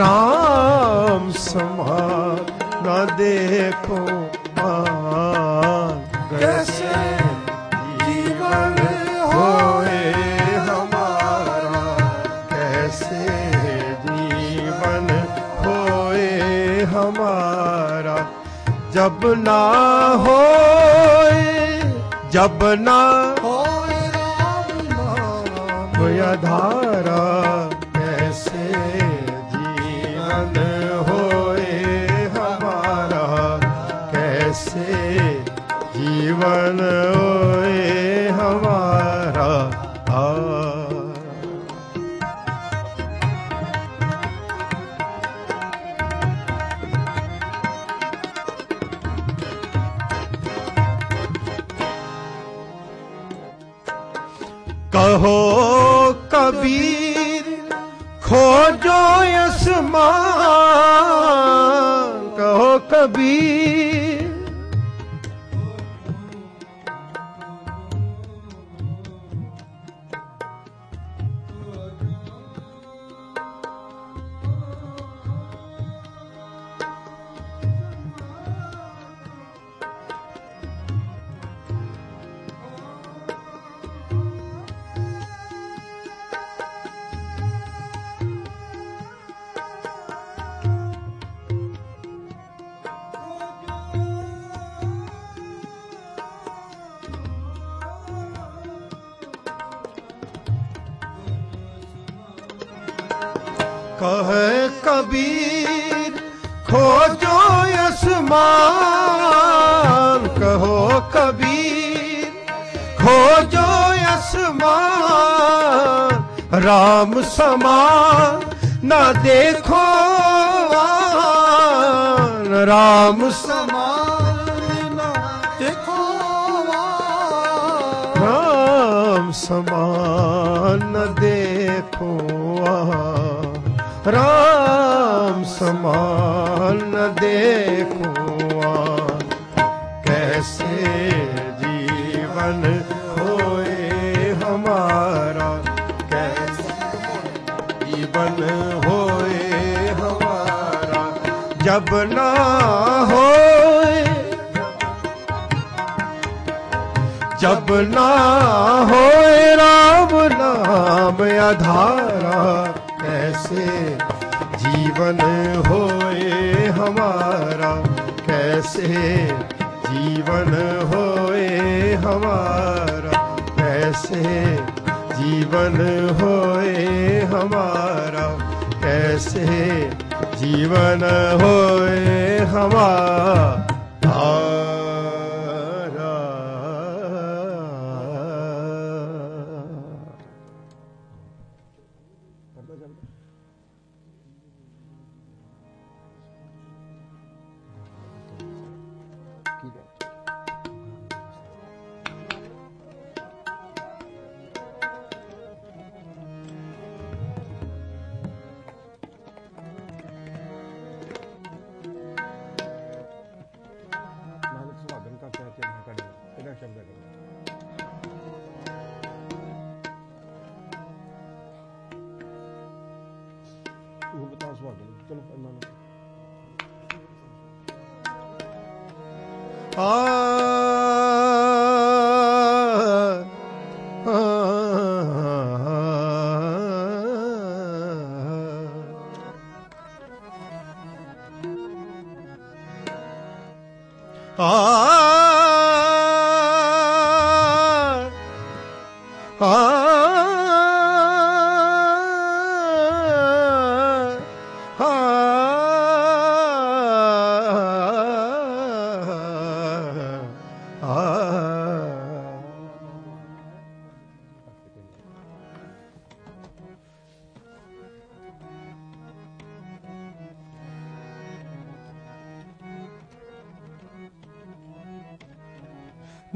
राम समान न देखो ਨਾ ਹੋਏ ਜਬ ਨਾ ਕਹੋ ਕਬੀਰ ਖੋਜੋ ਅਸਮਾਨ ਕਹੋ ਕਬੀਰ ਦੇਖੂਆ ਕੈਸੇ ਜੀਵਨ ਹੋਏ ਹਮਾਰਾ, ਕੈਸੇ ਜੀਵਨ ਹੋਏ ਹਮਾਰਾ। ਜਬ ਨਾ ਹੋਏ, ਜਬ ਨਾ ਹੋਏ ਰਾਮ ਨਾਮ ਆਧਾਰਾ ਕੈਸੇ जीवन होए हमारा कैसे जीवन होए हमारा कैसे जीवन होए हमारा कैसे जीवन होए हमारा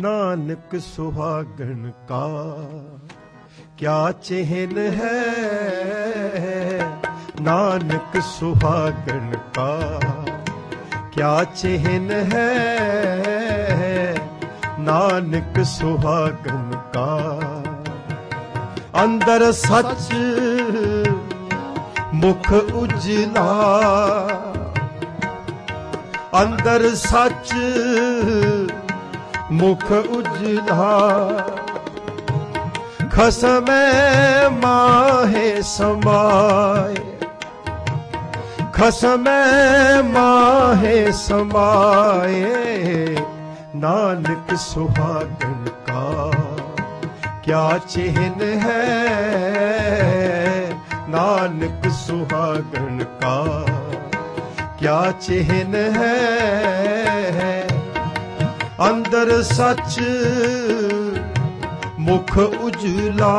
ਨਾਨਕ ਸੁਹਾਗਣ ਕਾ। ਕਿਆ ਚਿਹਨ ਹੈ? ਨਾਨਕ ਸੁਹਾਗਣ ਕਾ। ਕਿਆ ਚਹਿਨ ਹੈ? ਨਾਨਕ ਸੁਹਾਗਣ ਕਾ। ਅੰਦਰ ਸੱਚ ਮੁਖ ਉਜਲਾ। ਅੰਦਰ ਸੱਚ ਮੁਖ ਉਜਲਾ, ਖਸਮੈ ਮਾਹੇ ਸਮਾਏ। ਖਸਮੈ ਮਾਹੇ ਸਮਾਏ, ਨਾਨਕ ਸੁਹਾਗਣ ਕਾ। ਕਿਆ ਚਿਹਨ ਹੈ ਨਾਨਕ ਸੁਹਾਗਨ ਕਾ। ਕਿਆ ਚਿਹਨ ਹੈ ਅੰਦਰ ਸੱਚ ਮੁਖ ਉਜਲਾ।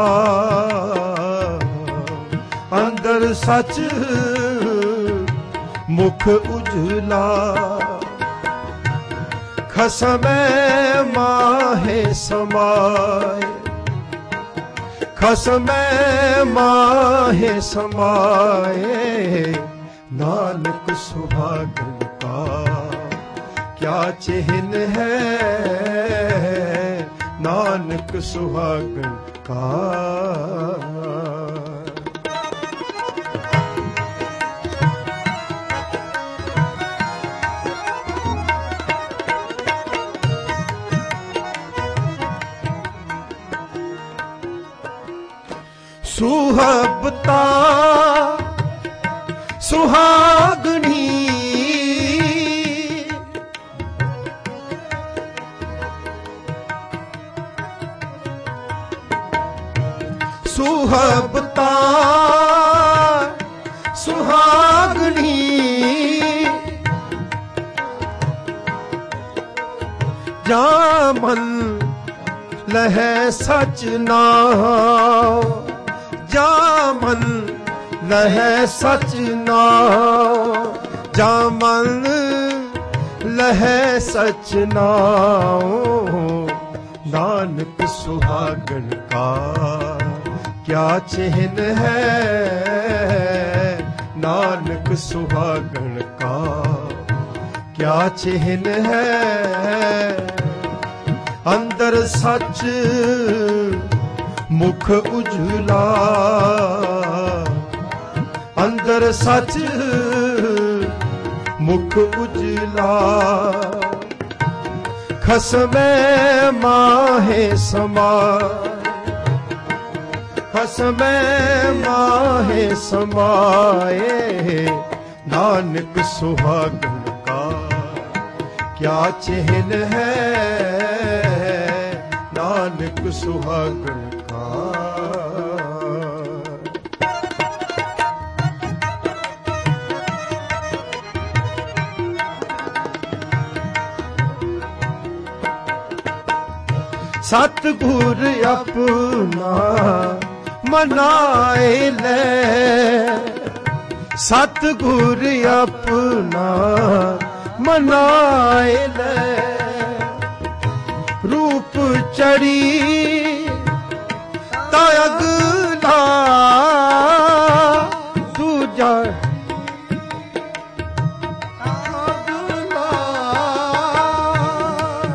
ਅੰਦਰ ਸੱਚ ਮੁਖ ਉਜਲਾ। ਖਸਮੈ ਮਾਹੇ ਸਮਾਏ। ਖਸਮੈ ਮਾਹੇ ਸਮਾਏ। ਨਾਨਕ ਸੁਹਾਗਨ ਕਿਆ ਚਿਹਨ ਹੈ? ਨਾਨਕ ਸੁਹਾਗਨ ਕਾ ਸੁਹਬਤਾ ਸੁਹਾਗਣੀ ਲਹਿ ਸਚ ਨਾਮ ਜਾਮਨ ਲਹਿ ਸਚ ਨਾਮ ਜਾਮਨ ਲਹਿ ਸਚ ਨਾਮ ਨਾਨਕ ਸੁਹਾਗਣ ਕਾ, ਕਿਆ ਚਿਹਨ ਹੈ? ਨਾਨਕ ਸੁਹਾਗਣ ਕਾ, ਕਿਆ ਚਿਹਨ ਹੈ? ਅੰਦਰ ਸੱਚ, ਮੁਖ ਉਜਲਾ ਅੰਦਰ ਸੱਚ, ਮੁਖ ਉਜਲਾ ਖਸਮੈ ਮਾਹੇ ਸਮਾ। ਖਸਮੈ ਮਾਹੇ ਸਮਾਏ, ਨਾਨਕ ਸੁਹਾਗਨ ਕਾ। ਕਿਆ ਚਿਹਨ ਹੈ ਨਾਨਕ ਸੁਹਾਗਨ ਕਾ ਸਤਿਗੁਰ ਆਪਣਾ ਮਨਾਏ ਲੈ। ਸਤਿਗੁਰ ਆਪਣਾ ਮਨਾਏ ਲੈ। ਚੜੀ ਤਾ ਅਗਲਾ ਦੂਜਾ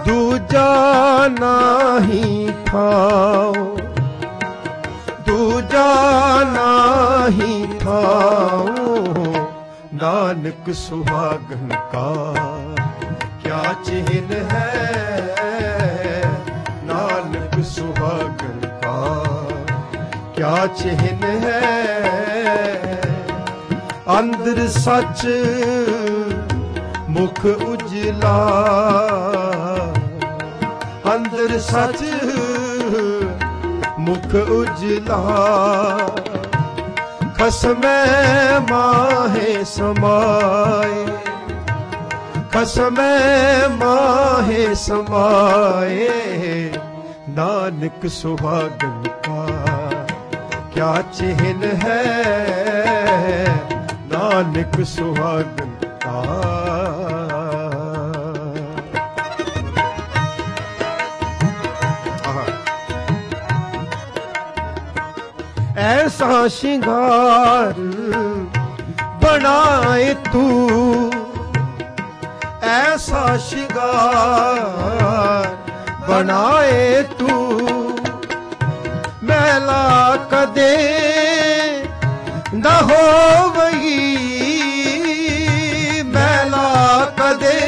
ਦੂਜਾ ਨਹੀਂ ਥਾਉ ਦੂਜਾ ਨਹੀਂ ਥਾਉ ਨਾਨਕ ਸੁਹਾਗਨ ਕਾ। ਕਿਆ ਚਿਹਨ ਹੈ ਨਾਨਕ ਸੁਹਾਗਨ ਕਾ ਕਿਆ ਚਿਹਨ ਹੈ? ਅੰਦਰ ਸੱਚ ਮੁਖ ਉਜਲਾ। ਅੰਦਰ ਸੱਚ ਮੁਖ ਉਜਲਾ। ਖਸਮੈ ਮਾਹੇ ਸਮਾਏ। ਖਸਮੈ ਮਾਹੇ ਸਮਾਏ। ਨਾਨਕ ਸੁਹਾਗਨ ਕਾ ਕਿਆ ਚਿਹਨ ਹੈ? ਨਾਨਕ ਸੁਹਾਗਨ ਕਾ ਐਸਾ ਸ਼ਿੰਗਾਰ ਬਣਾਏ ਤੂੰ। ਐਸਾ ਸ਼ਿੰਗਾਰ ਬਣਾਏ ਤੂੰ। ਮੈਲਾ ਕਦੇ ਨਾ ਹੋਵਈ। ਮੈਲਾ ਕਦੇ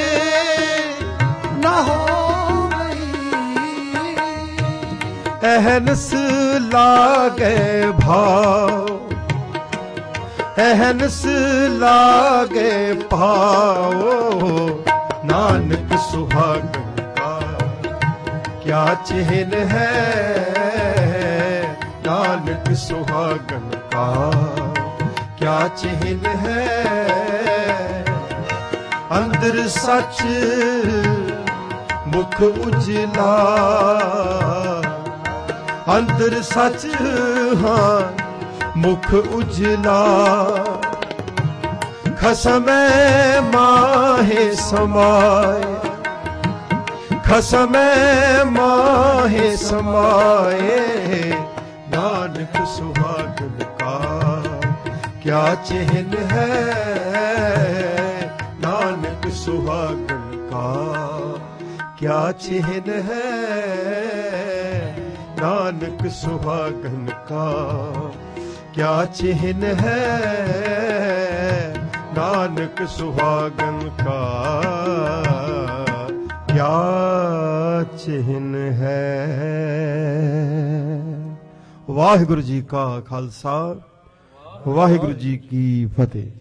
ਨਾ ਹੋਵਈ। ਅਹਨਸ ਲਾਗੇ ਭਾਉ ਅਹਨਸ ਲਾਗੇ ਭਾਉ ਨਾਨਕ ਸੁਹਾਗਣ ਕਿਆ ਚਿਹਨ ਹੈ? ਨਾਨਕ ਸੁਹਾਗਣ ਕਾ। ਕਿਆ ਚਿਹਨ ਹੈ? ਅੰਦਰ ਸੱਚ ਮੁਖ ਉਜਲਾ। ਅੰਦਰ ਸੱਚ ਹਾਂ ਮੁਖ ਉਜਲਾ। ਖਸਮੈ ਮਾਹੇ ਸਮਾਏ। ਖਸਮੈ ਮਾਹੇ ਸਮਾਏ, ਨਾਨਕ ਸੁਹਾਗਨ ਕਾ ਕਿਆ ਚਿਹਨ ਹੈ ਨਾਨਕ ਸੁਹਾਗਨ ਕਾ ਕਿਆ ਚਿਹਨ ਹੈ ਨਾਨਕ ਸੁਹਾਗਨ ਕਾ ਕਿਆ ਚਿਹਨ ਹੈ ਨਾਨਕ ਸੁਹਾਗਨ ਕਾ ਕਿਆ ਚਿਹਨ ਹੈ। ਵਾਹਿਗੁਰੂ ਜੀ ਕਾ ਖਾਲਸਾ ਵਾਹਿਗੁਰੂ ਜੀ ਕੀ ਫਤਿਹ।